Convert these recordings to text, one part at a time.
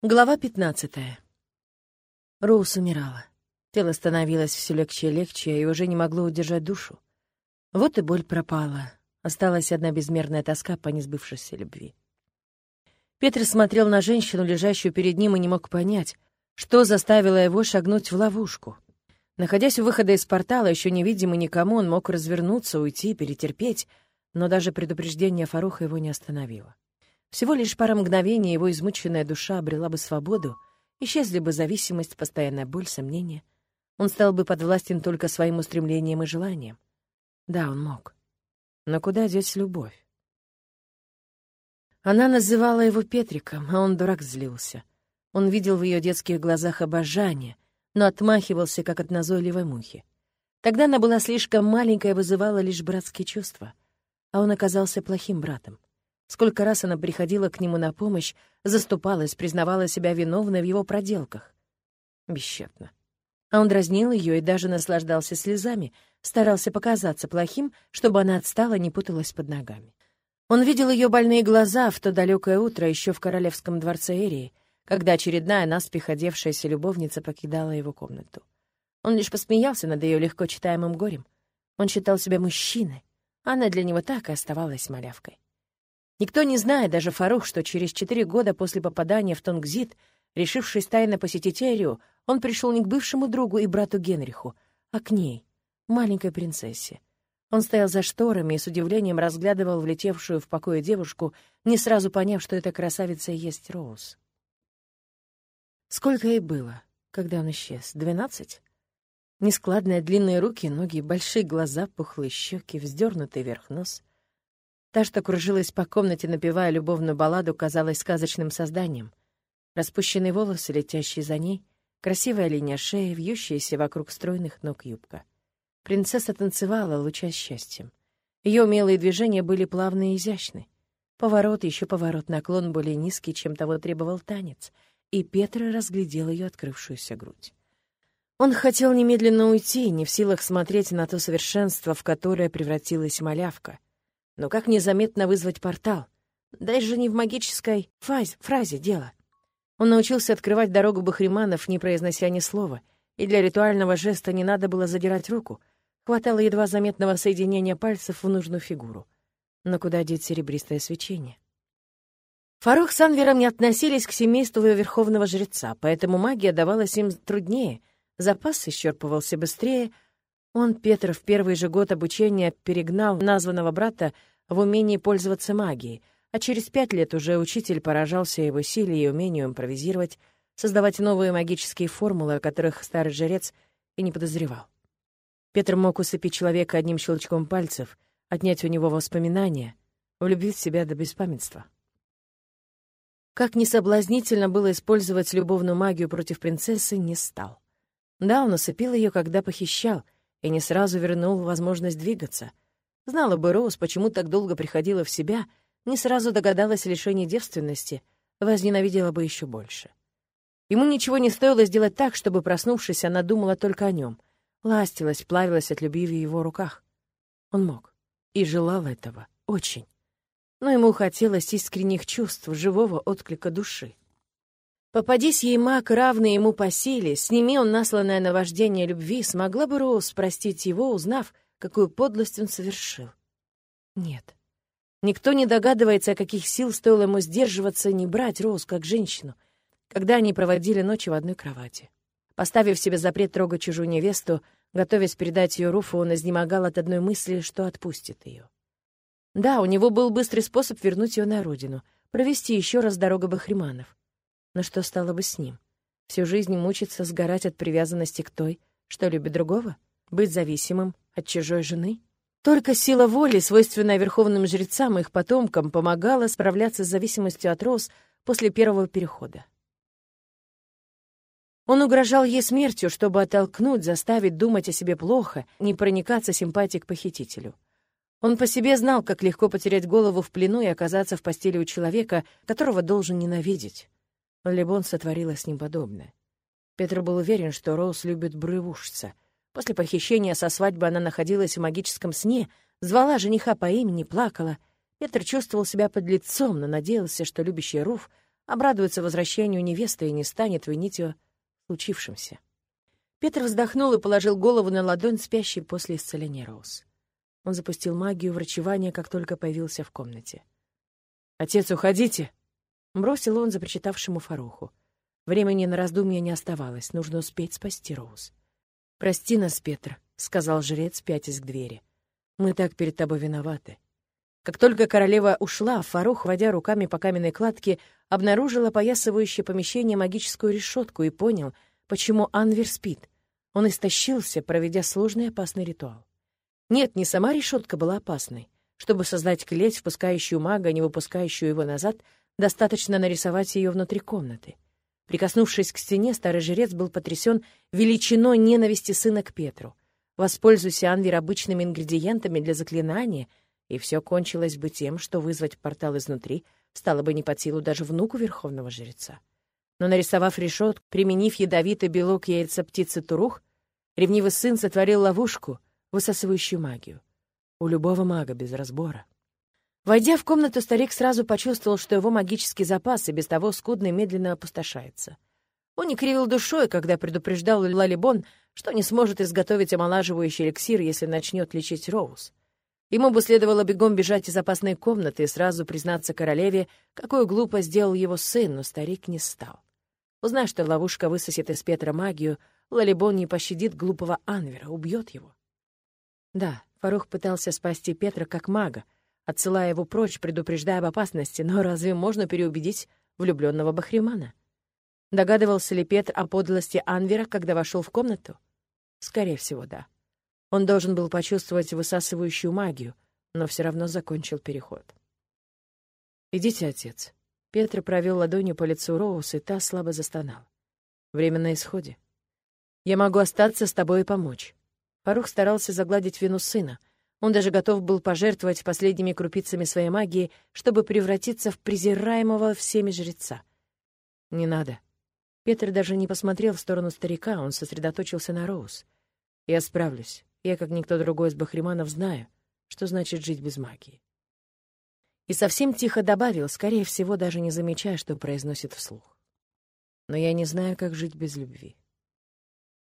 Глава 15. Роуз умирала. Тело становилось все легче и легче, и уже не могло удержать душу. Вот и боль пропала. Осталась одна безмерная тоска по несбывшейся любви. Петр смотрел на женщину, лежащую перед ним, и не мог понять, что заставило его шагнуть в ловушку. Находясь у выхода из портала, еще невидимый никому, он мог развернуться, уйти, перетерпеть, но даже предупреждение Фаруха его не остановило. Всего лишь пара мгновений его измученная душа обрела бы свободу, исчезли бы зависимость, постоянная боль, сомнения. Он стал бы подвластен только своим устремлениям и желаниям. Да, он мог. Но куда деть любовь? Она называла его Петриком, а он дурак злился. Он видел в ее детских глазах обожание, но отмахивался, как от назойливой мухи. Тогда она была слишком маленькая и вызывала лишь братские чувства, а он оказался плохим братом. Сколько раз она приходила к нему на помощь, заступалась, признавала себя виновной в его проделках. Бесчетно. А он дразнил ее и даже наслаждался слезами, старался показаться плохим, чтобы она отстала, не путалась под ногами. Он видел ее больные глаза в то далекое утро еще в королевском дворце Эрии, когда очередная наспех одевшаяся любовница покидала его комнату. Он лишь посмеялся над ее легко читаемым горем. Он считал себя мужчиной, она для него так и оставалась малявкой. Никто не знает, даже Фарух, что через четыре года после попадания в Тонгзит, решившись тайно посетить Эрию, он пришел не к бывшему другу и брату Генриху, а к ней, маленькой принцессе. Он стоял за шторами и с удивлением разглядывал влетевшую в покое девушку, не сразу поняв, что эта красавица есть Роуз. Сколько ей было, когда он исчез? Двенадцать? Нескладные длинные руки, ноги, большие глаза, пухлые щеки, вздернутый вверх нос. Та, что кружилась по комнате, напевая любовную балладу, казалась сказочным созданием. Распущенные волосы, летящие за ней, красивая линия шеи, вьющаяся вокруг стройных ног юбка. Принцесса танцевала, луча счастьем. Ее умелые движения были плавные и изящны. Поворот, еще поворот, наклон более низкий, чем того требовал танец, и Петра разглядел ее открывшуюся грудь. Он хотел немедленно уйти, не в силах смотреть на то совершенство, в которое превратилась малявка — но как незаметно вызвать портал? Даже не в магической фазе, фразе дело. Он научился открывать дорогу бахриманов, не произнося ни слова, и для ритуального жеста не надо было задирать руку. Хватало едва заметного соединения пальцев в нужную фигуру. Но куда деть серебристое свечение? Фарух с Анвером не относились к семейству верховного жреца, поэтому магия давалась им труднее, запас исчерпывался быстрее — он, Петр, в первый же год обучения перегнал названного брата в умении пользоваться магией, а через пять лет уже учитель поражался его силе и умению импровизировать, создавать новые магические формулы, о которых старый жрец и не подозревал. Петр мог усыпить человека одним щелчком пальцев, отнять у него воспоминания, влюбить себя до беспамятства. Как несоблазнительно было использовать любовную магию против принцессы, не стал. Да, он усыпил ее, когда похищал — и не сразу вернул возможность двигаться. Знала бы Роуз, почему так долго приходила в себя, не сразу догадалась о лишении девственности, возненавидела бы еще больше. Ему ничего не стоило сделать так, чтобы, проснувшись, она думала только о нем, ластилась, плавилась от любви в его руках. Он мог и желал этого очень. Но ему хотелось искренних чувств, живого отклика души. Попадись ей маг, равный ему по силе, сними он насланное наваждение любви, смогла бы Роуз простить его, узнав, какую подлость он совершил? Нет. Никто не догадывается, каких сил стоило ему сдерживаться, не брать Роуз как женщину, когда они проводили ночи в одной кровати. Поставив себе запрет трогать чужую невесту, готовясь передать ее Руфу, он изнемогал от одной мысли, что отпустит ее. Да, у него был быстрый способ вернуть ее на родину, провести еще раз дорогу Бахриманов. Но что стало бы с ним? Всю жизнь мучиться, сгорать от привязанности к той, что любит другого? Быть зависимым от чужой жены? Только сила воли, свойственная верховным жрецам и их потомкам, помогала справляться с зависимостью от роз после первого перехода. Он угрожал ей смертью, чтобы оттолкнуть, заставить думать о себе плохо, не проникаться симпатией к похитителю. Он по себе знал, как легко потерять голову в плену и оказаться в постели у человека, которого должен ненавидеть. Лебон сотворила с ним подобное. Петр был уверен, что Роуз любит брывушца. После похищения со свадьбы она находилась в магическом сне, звала жениха по имени, плакала. Петр чувствовал себя под лицом, но надеялся, что любящий Руф обрадуется возвращению невесты и не станет винить ее случившимся. Петр вздохнул и положил голову на ладонь спящей после исцеления Роуз. Он запустил магию врачевания, как только появился в комнате. «Отец, уходите!» — бросил он запричитавшему Фаруху. Времени на раздумья не оставалось, нужно успеть спасти Роуз. «Прости нас, Петр», — сказал жрец, пятясь к двери. «Мы так перед тобой виноваты». Как только королева ушла, Фарух, водя руками по каменной кладке, обнаружил опоясывающее помещение магическую решетку и понял, почему Анвер спит. Он истощился, проведя сложный опасный ритуал. Нет, не сама решетка была опасной. Чтобы создать клеть, впускающую мага, не выпускающую его назад, достаточно нарисовать ее внутри комнаты. Прикоснувшись к стене, старый жрец был потрясен величиной ненависти сына к Петру. Воспользуйся Анвер обычными ингредиентами для заклинания, и все кончилось бы тем, что вызвать портал изнутри стало бы не под силу даже внуку верховного жреца. Но нарисовав решетку, применив ядовитый белок яйца птицы Турух, ревнивый сын сотворил ловушку, высасывающую магию у любого мага без разбора. Войдя в комнату, старик сразу почувствовал, что его магический запас и без того скудный медленно опустошается. Он не кривил душой, когда предупреждал Лалибон, что не сможет изготовить омолаживающий эликсир, если начнет лечить Роуз. Ему бы следовало бегом бежать из опасной комнаты и сразу признаться королеве, какую глупость сделал его сын, но старик не стал. Узнав, что ловушка высосет из Петра магию, Лалибон не пощадит глупого Анвера, убьет его. Да, Фарух пытался спасти Петра как мага, отсылая его прочь, предупреждая об опасности, но разве можно переубедить влюбленного Бахримана? Догадывался ли Петр о подлости Анвера, когда вошел в комнату? Скорее всего, да. Он должен был почувствовать высасывающую магию, но все равно закончил переход. «Идите, отец». Петр провел ладонью по лицу Роуз, и та слабо застонала. «Время на исходе. Я могу остаться с тобой и помочь. Фарух старался загладить вину сына. Он даже готов был пожертвовать последними крупицами своей магии, чтобы превратиться в презираемого всеми жреца. «Не надо». Петр даже не посмотрел в сторону старика, он сосредоточился на Роуз. «Я справлюсь. Я, как никто другой из бахриманов, знаю, что значит жить без магии». И совсем тихо добавил, скорее всего, даже не замечая, что произносит вслух. «Но я не знаю, как жить без любви».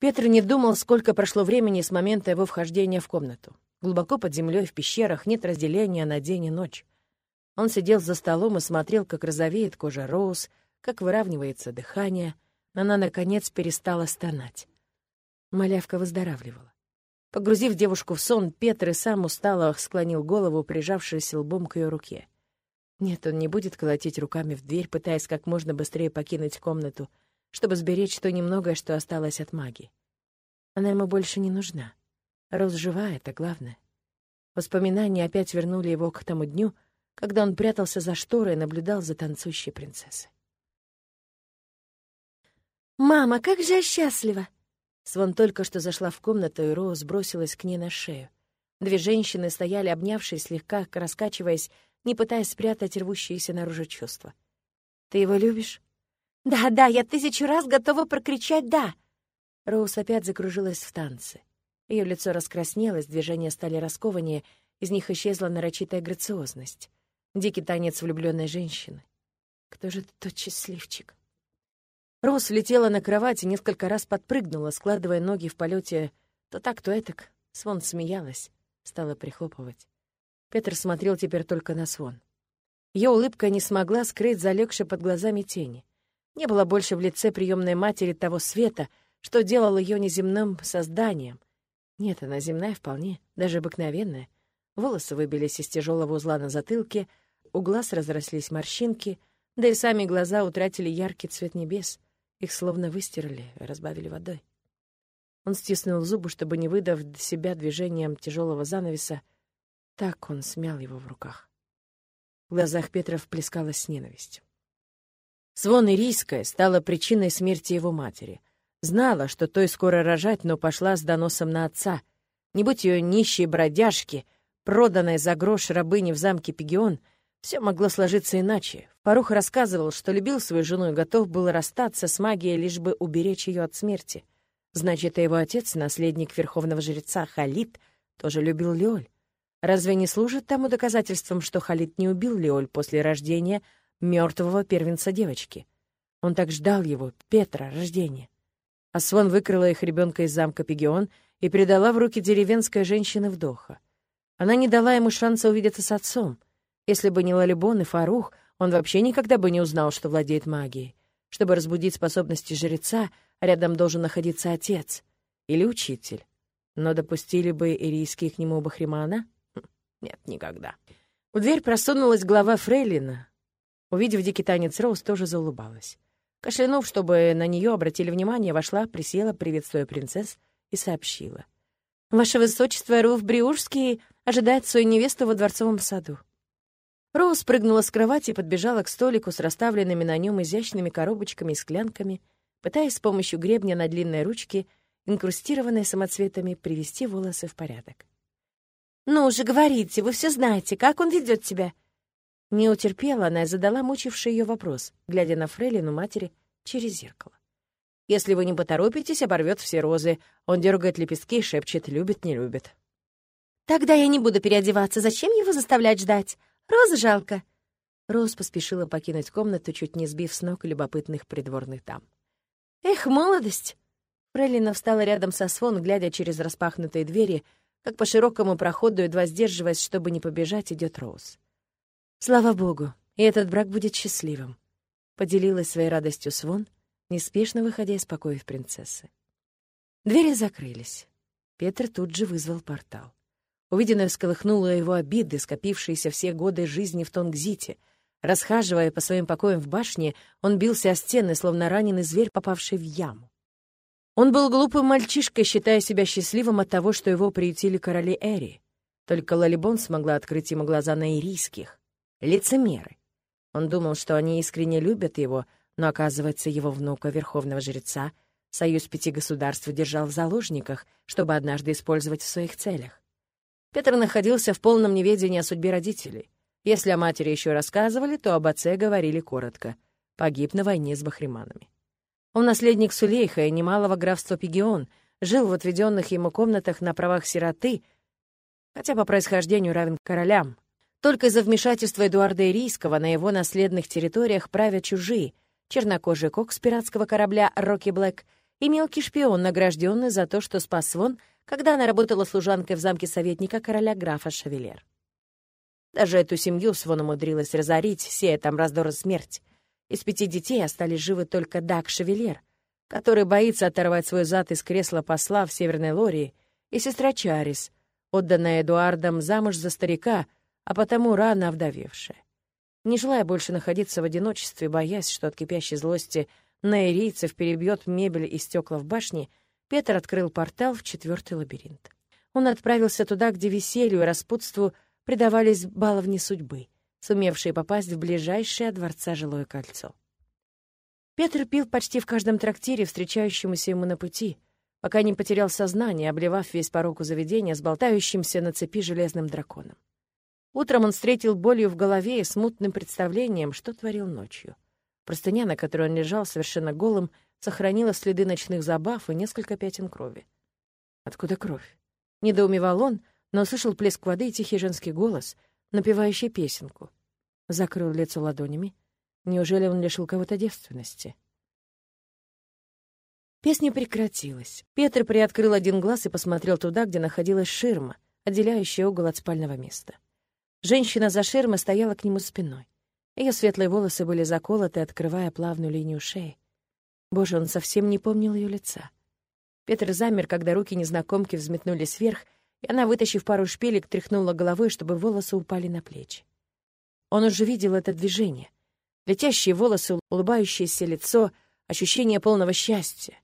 Петр не думал, сколько прошло времени с момента его вхождения в комнату. Глубоко под землей в пещерах нет разделения на день и ночь. Он сидел за столом и смотрел, как розовеет кожа Роуз, как выравнивается дыхание. Она, наконец, перестала стонать. Малявка выздоравливала. Погрузив девушку в сон, Петр и сам устало склонил голову, прижавшись лбом к ее руке. Нет, он не будет колотить руками в дверь, пытаясь как можно быстрее покинуть комнату — чтобы сберечь то немногое, что осталось от магии. Она ему больше не нужна. Роз жива, это главное. Воспоминания опять вернули его к тому дню, когда он прятался за шторой и наблюдал за танцующей принцессой. «Мама, как же я счастлива!» Свон только что зашла в комнату, и Роуз бросилась к ней на шею. Две женщины стояли, обнявшись, слегка раскачиваясь, не пытаясь спрятать рвущиеся наружу чувства. «Ты его любишь?» «Да, да, я тысячу раз готова прокричать «да». Роуз опять закружилась в танце. Ее лицо раскраснелось, движения стали раскованнее, из них исчезла нарочитая грациозность. Дикий танец влюбленной женщины. Кто же тот счастливчик? Роуз влетела на кровать и несколько раз подпрыгнула, складывая ноги в полете то так, то этак. Свон смеялась, стала прихлопывать. Петр смотрел теперь только на Свон. Ее улыбка не смогла скрыть залегшие под глазами тени. Не было больше в лице приемной матери того света, что делал ее неземным созданием. Нет, она земная вполне, даже обыкновенная. Волосы выбились из тяжелого узла на затылке, у глаз разрослись морщинки, да и сами глаза утратили яркий цвет небес. Их словно выстирали, разбавили водой. Он стиснул зубы, чтобы не выдав себя движением тяжелого занавеса. Так он смял его в руках. В глазах Петра вплескалась ненависть. Свон Ирийская стала причиной смерти его матери. Знала, что той скоро рожать, но пошла с доносом на отца. Не будь ее нищей бродяжки, проданной за грош рабыни в замке Пегион, все могло сложиться иначе. Парух рассказывал, что любил свою жену и готов был расстаться с магией, лишь бы уберечь ее от смерти. Значит, и его отец, наследник верховного жреца Халид, тоже любил Леоль. Разве не служит тому доказательством, что Халид не убил Леоль после рождения, мертвого первенца девочки. Он так ждал его, Петра, рождения. А Свон выкрала их ребенка из замка Пегион и передала в руки деревенской женщины вдоха. Она не дала ему шанса увидеться с отцом. Если бы не Лалибон и Фарух, он вообще никогда бы не узнал, что владеет магией. Чтобы разбудить способности жреца, рядом должен находиться отец или учитель. Но допустили бы ирийские к нему Бахримана? Хм, нет, никогда. В дверь просунулась глава Фрейлина. Увидев дикий танец, Роуз тоже заулыбалась. Кашлянув, чтобы на нее обратили внимание, вошла, присела, приветствуя принцесс, и сообщила. «Ваше высочество, Руф Бриужский ожидает свою невесту во дворцовом саду». Роуз прыгнула с кровати и подбежала к столику с расставленными на нем изящными коробочками и склянками, пытаясь с помощью гребня на длинной ручке инкрустированной самоцветами, привести волосы в порядок. «Ну уже говорите, вы все знаете, как он ведет себя?» Не утерпела она и задала мучивший ее вопрос, глядя на Фрейлину матери через зеркало. «Если вы не поторопитесь, оборвет все розы. Он дергает лепестки и шепчет «любит, не любит». «Тогда я не буду переодеваться. Зачем его заставлять ждать? Розы жалко». Роз поспешила покинуть комнату, чуть не сбив с ног любопытных придворных дам. «Эх, молодость!» Фрейлина встала рядом со Свон, глядя через распахнутые двери, как по широкому проходу, едва сдерживаясь, чтобы не побежать, идет Роуз. «Слава богу, и этот брак будет счастливым», — поделилась своей радостью Свон, неспешно выходя из покоев принцессы. Двери закрылись. Петр тут же вызвал портал. Увиденное всколыхнуло его обиды, скопившиеся все годы жизни в Тонгзите. Расхаживая по своим покоям в башне, он бился о стены, словно раненый зверь, попавший в яму. Он был глупым мальчишкой, считая себя счастливым от того, что его приютили короли Эри. Только Лалибон смогла открыть ему глаза на ирийских. Лицемеры. Он думал, что они искренне любят его, но, оказывается, его внука, верховного жреца, Союз пяти государств держал в заложниках, чтобы однажды использовать в своих целях. Петр находился в полном неведении о судьбе родителей. Если о матери еще рассказывали, то об отце говорили коротко. Погиб на войне с бахриманами. Он наследник Сулейха и немалого графства Пегион, жил в отведенных ему комнатах на правах сироты, хотя по происхождению равен королям. Только из-за вмешательства Эдуарда Ирийского на его наследных территориях правят чужие, чернокожий кок с пиратского корабля «Рокки Блэк» и мелкий шпион, награжденный за то, что спас Свон, когда она работала служанкой в замке советника короля графа Шавелер. Даже эту семью Свон умудрилась разорить, сея там раздор и смерть. Из пяти детей остались живы только Даг Шевелер, который боится оторвать свой зад из кресла посла в Северной Лории, и сестра Чарис, отданная Эдуардом замуж за старика, а потому рано овдовевшая. Не желая больше находиться в одиночестве, боясь, что от кипящей злости наирийцев перебьет мебель и стекла в башне, Петр открыл портал в четвертый лабиринт. Он отправился туда, где веселью и распутству предавались баловни судьбы — сумевшие попасть в ближайшее от дворца жилое кольцо. Петр пил почти в каждом трактире, встречающемуся ему на пути, пока не потерял сознание, обливав весь порог у заведения с болтающимся на цепи железным драконом. Утром он встретил болью в голове и смутным представлением, что творил ночью. Простыня, на которой он лежал совершенно голым, сохранила следы ночных забав и несколько пятен крови. Откуда кровь? Недоумевал он, но услышал плеск воды и тихий женский голос, напевающий песенку. Закрыл лицо ладонями. Неужели он лишил кого-то девственности? Песня прекратилась. Петр приоткрыл один глаз и посмотрел туда, где находилась ширма, отделяющая угол от спального места. Женщина за ширмой стояла к нему спиной. Ее светлые волосы были заколоты, открывая плавную линию шеи. Боже, он совсем не помнил ее лица. Петр замер, когда руки незнакомки взметнулись вверх, и она, вытащив пару шпилек, тряхнула головой, чтобы волосы упали на плечи. Он уже видел это движение. Летящие волосы, улыбающееся лицо, ощущение полного счастья.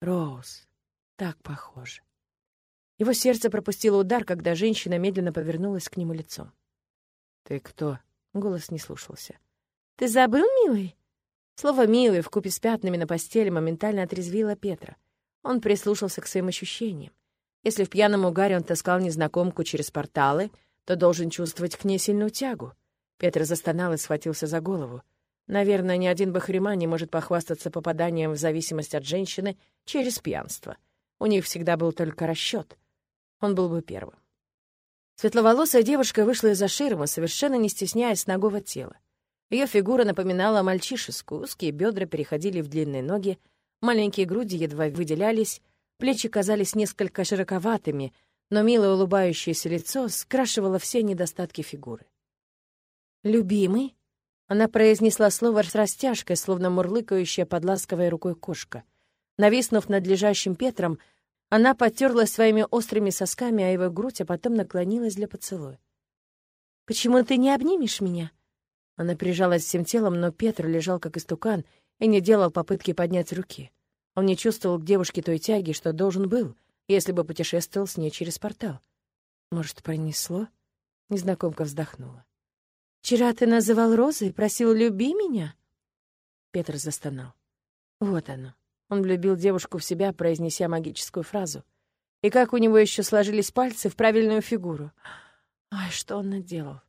Роуз. Так похоже. Его сердце пропустило удар, когда женщина медленно повернулась к нему лицом. «Ты кто?» — голос не слушался. «Ты забыл, милый?» Слово «милый» вкупе с пятнами на постели моментально отрезвило Петра. Он прислушался к своим ощущениям. Если в пьяном угаре он таскал незнакомку через порталы, то должен чувствовать к ней сильную тягу. Петр застонал и схватился за голову. Наверное, ни один бахрима не может похвастаться попаданием в зависимость от женщины через пьянство. У них всегда был только расчет. Он был бы первым. Светловолосая девушка вышла из-за ширмы, совершенно не стесняясь ногого тела. Ее фигура напоминала мальчишескую, узкие бедра переходили в длинные ноги, маленькие груди едва выделялись, плечи казались несколько широковатыми, но милое улыбающееся лицо скрашивало все недостатки фигуры. «Любимый?» Она произнесла слово с растяжкой, словно мурлыкающая под ласковой рукой кошка. Нависнув над лежащим Петром, она потерлась своими острыми сосками о его грудь, а потом наклонилась для поцелуя. «Почему ты не обнимешь меня?» Она прижалась всем телом, но Петр лежал как истукан и не делал попытки поднять руки. Он не чувствовал к девушке той тяги, что должен был, если бы путешествовал с ней через портал. Может, пронесло? Незнакомка вздохнула. «Вчера ты называл Розой и просил «люби меня»?» Петр застонал. Вот оно. Он влюбил девушку в себя, произнеся магическую фразу. И как у него еще сложились пальцы в правильную фигуру. Ай, что он наделал?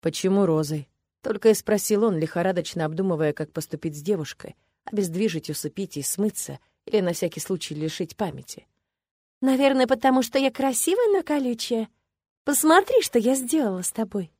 «Почему Розой?» Только и спросил он, лихорадочно обдумывая, как поступить с девушкой, обездвижить, усыпить и смыться, или на всякий случай лишить памяти. «Наверное, потому что я красивая, но колючая. Посмотри, что я сделала с тобой».